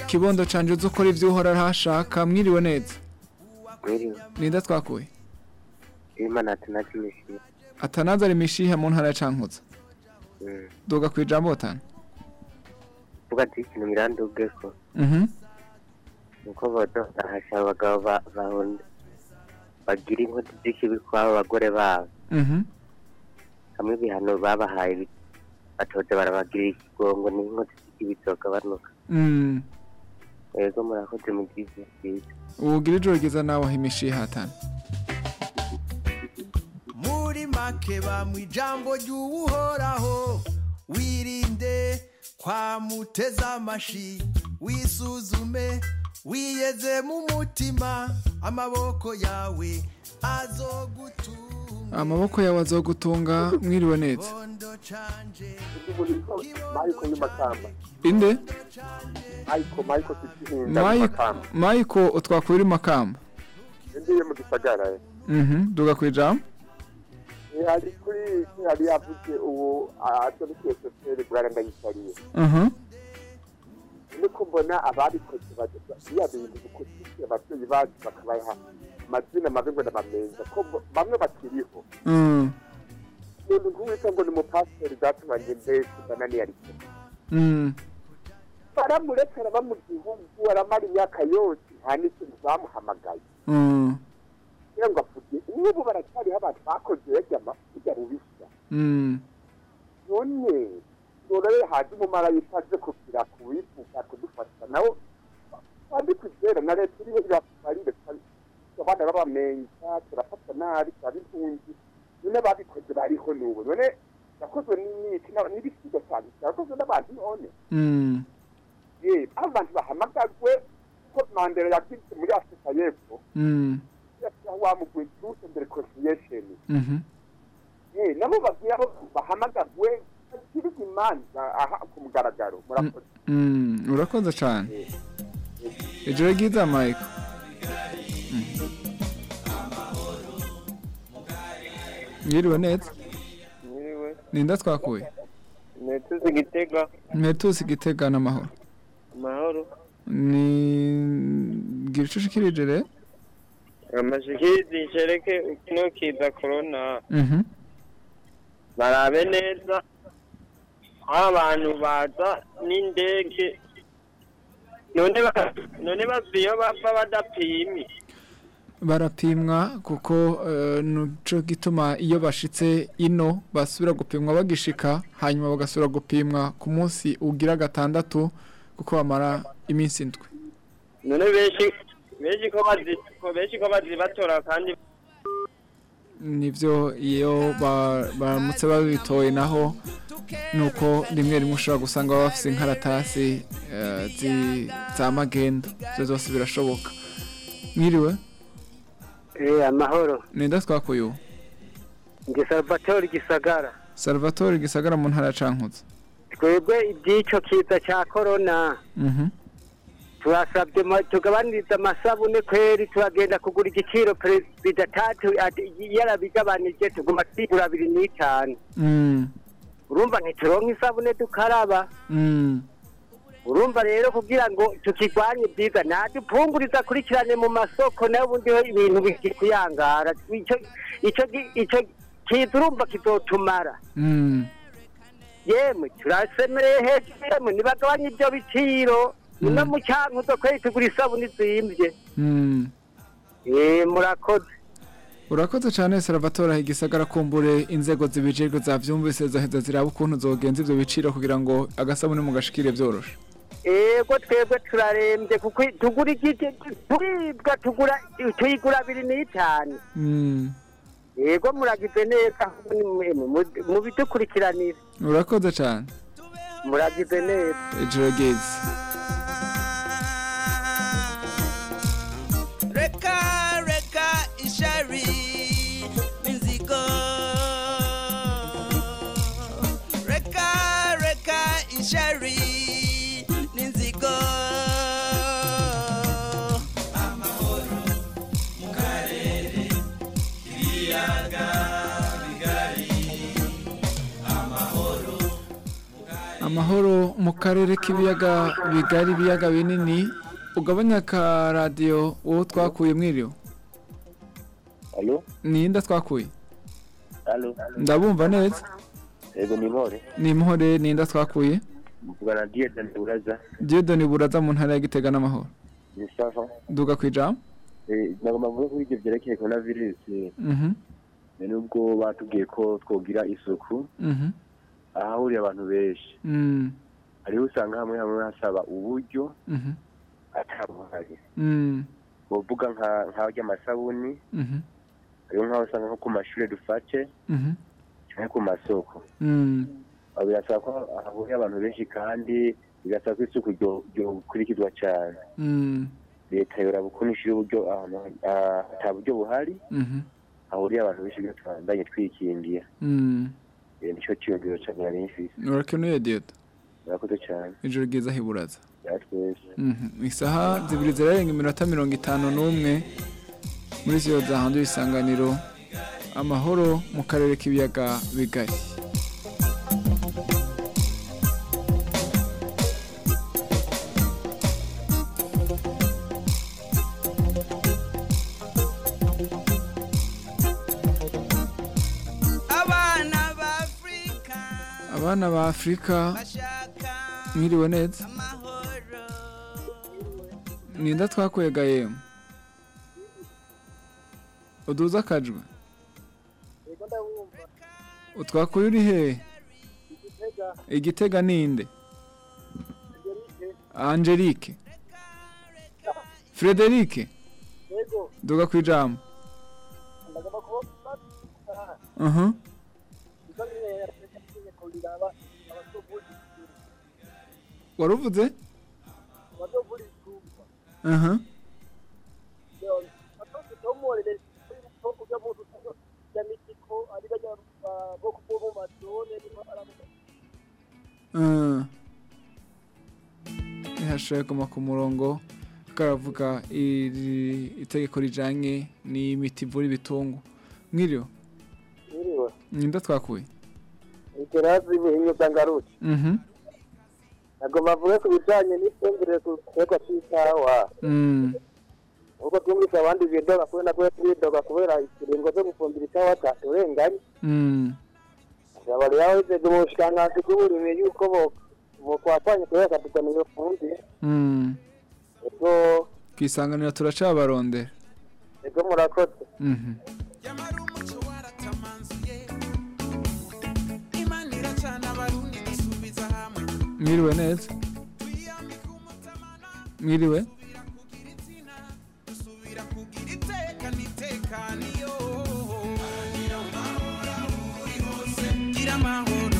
Kibondo canje uzi ukora ibyo uhora arahashaka mwiriwe neza. Ninda twakuye atanaza ari mishiha mu ntara ya cankuzo. Mm. duga ku ijambo tanu Vuga ati ikintu miranduge ko. Mhm. Nuko bodo ahasha abagabo. Bagira inkoti z'ikibi kwabo bagore babo. Mhm. Hamwe ibihano babahaye batoza barabagirira ikigongo n'inkoti z'ikibi zogabanuka. Mm. Yego murakoze mu byiza ubugira ijoro ryiza nawe aho imishiha hatanu muri make ba mu ijambo ry'uwuhoraho wirinde kwamuteza amashi wisuzume wiyeze mu mutima amaboko yawe azogutunga amaboko yawe azogutunga mwiriwe neza inde Mayiko, Mayiko Tutihinda Mayiko- y'Imakamba. mayiko utwakwira makamba Ndiye mu gisagara. eh. Mhm. duga ku ijambo Hari kuri hari yavuze ubu atonikiye sosiyete bwara ndayitariye. Mhm. Niko mbona ababikoze bagiye bintu bukosije ababyeyi bacu bakabaha amazina mabi ngo n'amamenza ko bamwe bakiriho. Mm. Umuntu nk'uwita ngo ni umupasiteri datumanye mbese banani ari kumwe. Mm. baramuretse araba mu gihugu aramara imyaka yose nta n'ikintu bamuhamagaye Mm. Ngo avuge. N'ubu baracyariho abantu bakoze yajyama kujya rubishya Mm. none none haje umumarayika aje kugira kuwifuza kudufasha. Nawe kandi kuzera na leta iriho irabarinde abana babamenyesha turafata nabi turaba impunzi. None babikoze bariho n'ubu. None yakozwe n'imiti n'ibisigo cyane yakozwe n'abantu none. Mm. ye abantu bahamagajwe ko mandela yagize muri afurika y'epfo. Mm. Wamugwe truth and reconciliation Mhm. ye nabo babwira abo bahamagajwe bakiriza imanza aha ku mugaragaro murakoze Mm. urakoze cyane ijoro ryiza mayiko mwiriwe neza Mwiriwe. ninda twakuye Netuzi igitega mwetusi gitega n'amahoro amahoro ni gira ico ushikirije rero amashikirizi cereke kino kiza corona. Mhm. barabe neza. Aho abantu baza n'indege. None ba- none bazi iyo bava badapimye. Barapimwa kuko eh, nico gituma iyo bashitse ino basubira gupimwa bagishika hanyuma bagasubira gupimwa ku munsi ugira gatandatu kuko bamara iminsi indwi. None benshi benshi ko bazi ko benshi ko bazi batora kandi nivyo iyo ba- baramutse babitoye naho nuko rimwe rimwe ushobora gusanga baba bafise inkaratasi eh, za magendo ivyo zose birashoboka. Mwiriwe? Eh, amahoro. Nenda twakuye ubu nge salvatore gisagara. Salvatore gisagara mu ntara ya cankuzo twebwe iby'icyo kiza cya korona Mhm. Turasabye tugabaniriza amasabune kweri turagenda kugura igiciro perezida tatu yarabigabanije tuguma twigura abiri n'itanu. Mm, urumva ntituronka isabune dukaraba. Mm. urumva rero kugira ngo tukigwanye byiza nadupunguriza akurikirane mu masoko na yo ubundi ibintu biri kuyangara icyo kiza urumva kizotumara. Mm. yemwe turasemereye hejuru yemwe nibagabanye ibyo biciro. No mu cyankuzo kweri tugura isabune izimbye Mm. eh murakoze. Urakoze cyane salvatore igisagara kumbure inzego zibijejwe zavyumvise zoheza ziraba ukuntu zogenza ivyo biciro kugira ngo agasabune mugashikire vyoroshe. Ego twebwe turarembye kuko tugura turibwa tugura tuyigura abiri n'itanu. Mm. yego muragize neza ahubwo ni mwe- mu- mubidukurikiranire urakoze cyane. Muragize neza. Ijoro ryiza reka reka ishari n'inzigo reka reka ishari amahoro bigari amahoro amahoro mu karere k'ibiyaga bigari ibiyaga binini. Ugabanya ka radiyo uwo twakuye mwiriwe. Alo? ninda twakuye? Ndabumva neza. Ni Mpore. ni ninda twakuye? Diodoni buraza. Mu ntara ya gitega n'amahoro. Ni duga ku ijambo? Eh, nagomba mvuge kuri ibyo byerekeye coronavirus. Mhm, Ni nubwo batubwiye ko twogira isuku mhm, ahahuriye abantu benshi. mm, Hariho usanga hamwe hamwe hasaba uburyo mhm, atabuhari. mm, nka nk'abarya amasabuni, hariho nk'aho usanga nko ku mashuri dufate mhm, cyangwa ku masoko. mm, birasaba ko hahuriye abantu benshi kandi bigasaba ko isuku ryo- ryokurikizwa cyane. mm, leta yoraba ukuntu ishyira uburyo ahantu ah, buryo buhari mhm, hahuriye abantu benshi kugira tubandanye twikingira. Nicyo cyiyumviro cya nari mfise urakenuye diyodo murakoze cyane ijoro ryiza hiburaza. Bya twese Mhm, isaha zibiri zirarenga iminota mirongo itanu n'umwe. Muri ziyo zahanduye isanganiro amahoro mu karere k'ibiyaga bigari. Abana ba afurika mwiriwe neza. Ninda twakwega yemwe uduza akajwe utwakuye uri hehe igitega. Ninde angelique. Frederic duga ku ijambo. Mhm. waruvuze aha Ah. ntihashoboye kuguma ku murongo karavuga itegeko rijanye n'imiti ivura ibitungo mwiriwe Mwiriwe. ninda twakuye Ikerazi inyuza ngaruki. Mhm. Nagomba mvuge ku bijanye n'ifumbire ku giterwa c'ikawa. Mm. Ubwo twumvise abandi bidoga kubera nabwo twidoga kubera ikiringo cyo gufumbira ikawa caturenganye. Mm. Aba rero abajejwe mu bushikiranganji bw'uburimyi yuko bo bokwatanye kubera bakatuzanira iyo fumbire. Mm. Ego kwisanganira turacabarondera ego murakoze mwiriwe neza mwiriwe gira amahoro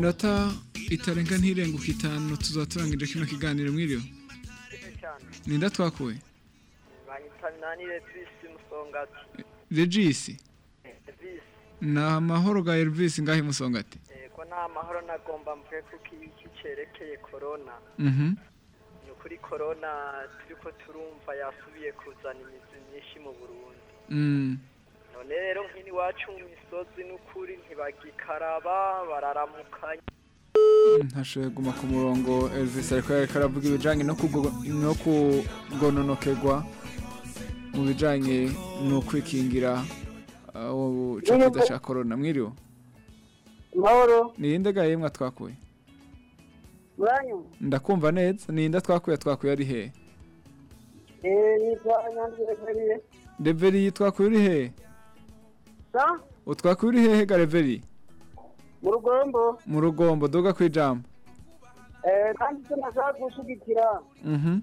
minota itarenga ntirenguka itanu tuzaturangije kino kiganiro mwiriwe ninda musongati regisi ni amahoro ga elvis ngahe musongati? Ko nta mahoro nagomba mvuge kuko iki cerekeye corona. Mhm. ni ukuri corona turiko turumva yasubiye kuzana imizi myinshi mu burundi. Mm. None rero nk'ini iwacu mu misozi n'ukuri ntibagikaraba bararamukanya ntashoboye guma ku murongo elvis ariko aravuga ibijanye no kugo- no kugononokerwa. Mu bijanye no kwikingira uh, ico kiza ca corona. Mwiriwe? Mahoro. Ninde ga yemwe twakuye ndakumva neza. Ninde twakuye twakuye ari hehe eh reveri twakuye uri hehe sa? Utwakuye uri hehe ga reveri mu rugombo. Mu rugombo duga kwijambo eh kandi icyo nashaka gushigikira mhm.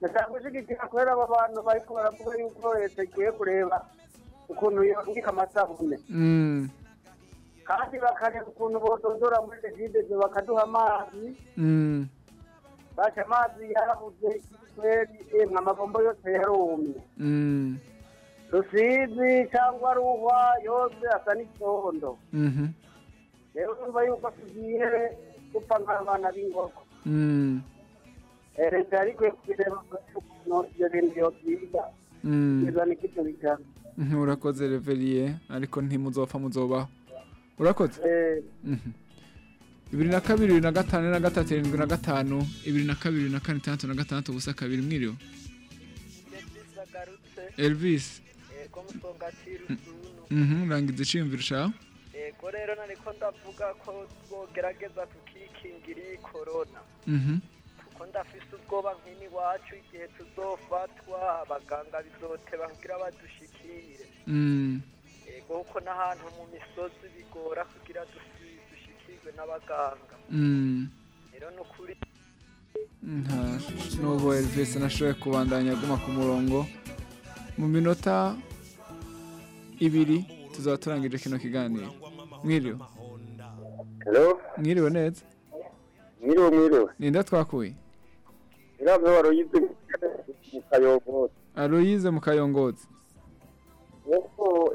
Nashaka gushigikira kubera aba bantu bariko baravuga yuko leta igiye kureba ukuntu yongika amasabune. Mm. Kandi bakareba ukuntu bododora muri regide bakaduha amazi. Mm. Basha amazi yarabuze kweri emwe amabombo yose yarumye. Mm. Rusizi cyangwa ruhwa yose asa n'icondo mhm. Rero urumva yuko tugiye gupfa nk'abana b'ingoko. Eh, leta yari ikwiye kubireba ukuntu ibyo bintu mm. Bizana ikibyo bijana Mhm, urakoze reveriye ariko ntimuzopfa muzobaho urakoze? Mhm. bibiri na kabiri bibiri na gatanu bibiri na gatatu irindwi na gatanu ibiri na kabiri bibiri na kane itandatu na gatandatu ubusa kabiri mwiriwe elvis. Musongati Mhm, rangiza iciyumviro cawe ego rero nariko ndavuga ko twogerageza tukikingira iyi corona. Mhm, kuko ndafise ubwoba nk'ini iwacu igihe tuzofatwa abaganga bizoteba kugira badushikire. Mm, ego kuko n'ahantu mu misozi bigora kugira dushikirwe n'abaganga. Mm. rero ni ukuri nta n'ubu elvis nashoboye kubandanya aguma ku murongo. Mu minota ibiri tuzaba turangije kino kiganiro mwiriwe mwiriwe neza Mwiriwe mwiriwe. ninde twakuye Iramye waroyize mu kayogoro. aloyize mu kayongozi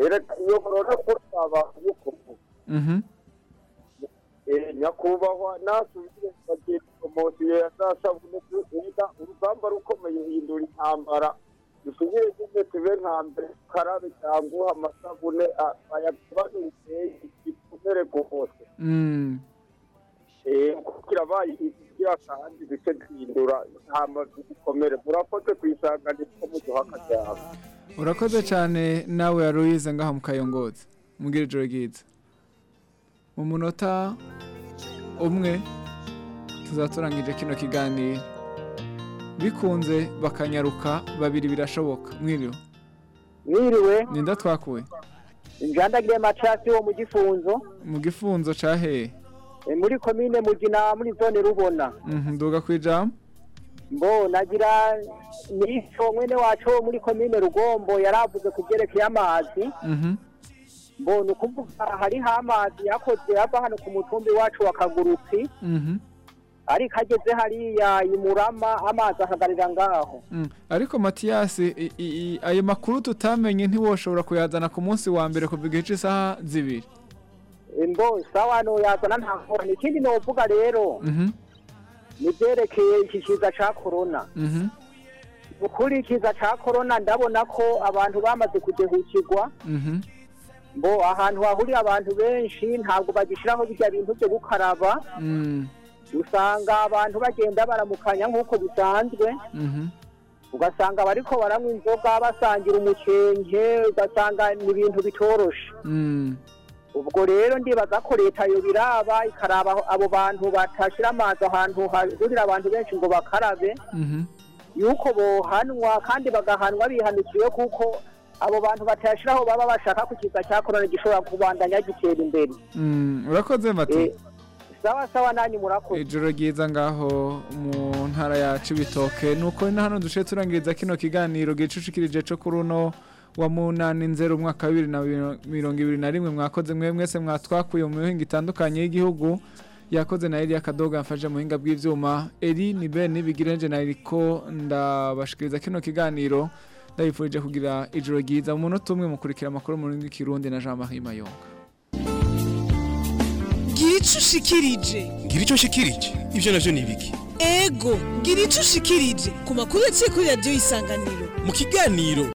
era iyo corona ko aba yuko. Nyakubahwa nasubire bagiye promosiyo ya kuida urugamba rukomeye hindura intambara. Dusubire nyine tube nka mbere karabe cyangwa amasabune ayagabanutse igikomere mm, Eh kugira bayi igira kandi bice duhindura ntama bikomere. Murakoze kwisanganira ko muduha akajyamo. urakoze cyane nawe aloyize ngaha mu kayongozi. Mubwire ijoro ryiza. Mu munota umwe tuzaba turangije kino kiganiro. Bikunze bakanyaruka babiri birashoboka. Mwiriwe? Mwiriwe. Ninda twakuwe? Injandagiye macasi wo mu gifunzo. Mu gifunzo ca hehe eh, muri komine mugina muri zone rubona. Mhm, nduga kwijambo mbo nagira nico mwene wacu wo muri komine rugombo yaravuze ku byerekeye amazi. Mhm, mbo ni ukuvuga hariho amazi yakoze ava hano ku mutumbi wacu wa kaguruki mhm, ariko ageze hariya imurama amazi ahagarira ngaho. Mm. ariko matiyasi ayo makuru tutamenye ntiwoshobora kuyazana ku munsi wa mbere kuva igihe cy'isaha zibiri. Mbo sawa no yazana nta ngorane. Ikindi novuga rero Mhm, ni byerekeye iki kiza ca korona mhm, ukuri ikiza ca korona ndabona ko abantu bamaze kudehukirwa. Mhm, ngo ahantu hahurira abantu benshi ntabwo bagishiraho bijya bintu byo gukaraba. Mm. Usanga abantu bagenda baramukanya nk'uko bisanzwe Mhm. ugasanga bariko baranywa inzoga basangira umukenke ugasanga ni ibintu bitoroshe Mm. ubwo rero ndibaza ko leta yo biraba ikaraba abo bantu batashira amazi ahantu hahurira abantu benshi ngo bakarabe Mhm. yuko bohanwa kandi bagahanwa bihanikiye kuko abo bantu batashiraho baba bashaka ko ikiza cya korona gishobora kubandanya gitera imbere Mm. urakoze matu Eh, sawa sawa nanyu murakoze? Ijoro ryiza ngaho mu ntara ya Cibitoke. Nuko hano duce turangiriza kino kiganiro gicucikirije cyo kuri uno wa munani nzero umwaka wa bibiri na mirongo ibiri na rimwe. Mwakoze mwe mwese mwatwakuye mu mihinga itandukanye y'igihugu. Yakoze na Elia Kadoga mfashe mu buhinga bw'ivyuma. Eri ni Ben nibigirenje na Eriko ndabashikiriza kino kiganiro. Ndabifurije kugira ijoro ryiza. Mu munota umwe mukurikira amakuru mu rurimi rw'ikirundi na Jean Marie Mayonga. Gira ico ushikirije. Ngira icyo nshikirije ibyo navyo ni ibiki? Ego gira ico ushikirije. Ku makuru yaciye kuri radiyo isanganiro. Mu kiganiro.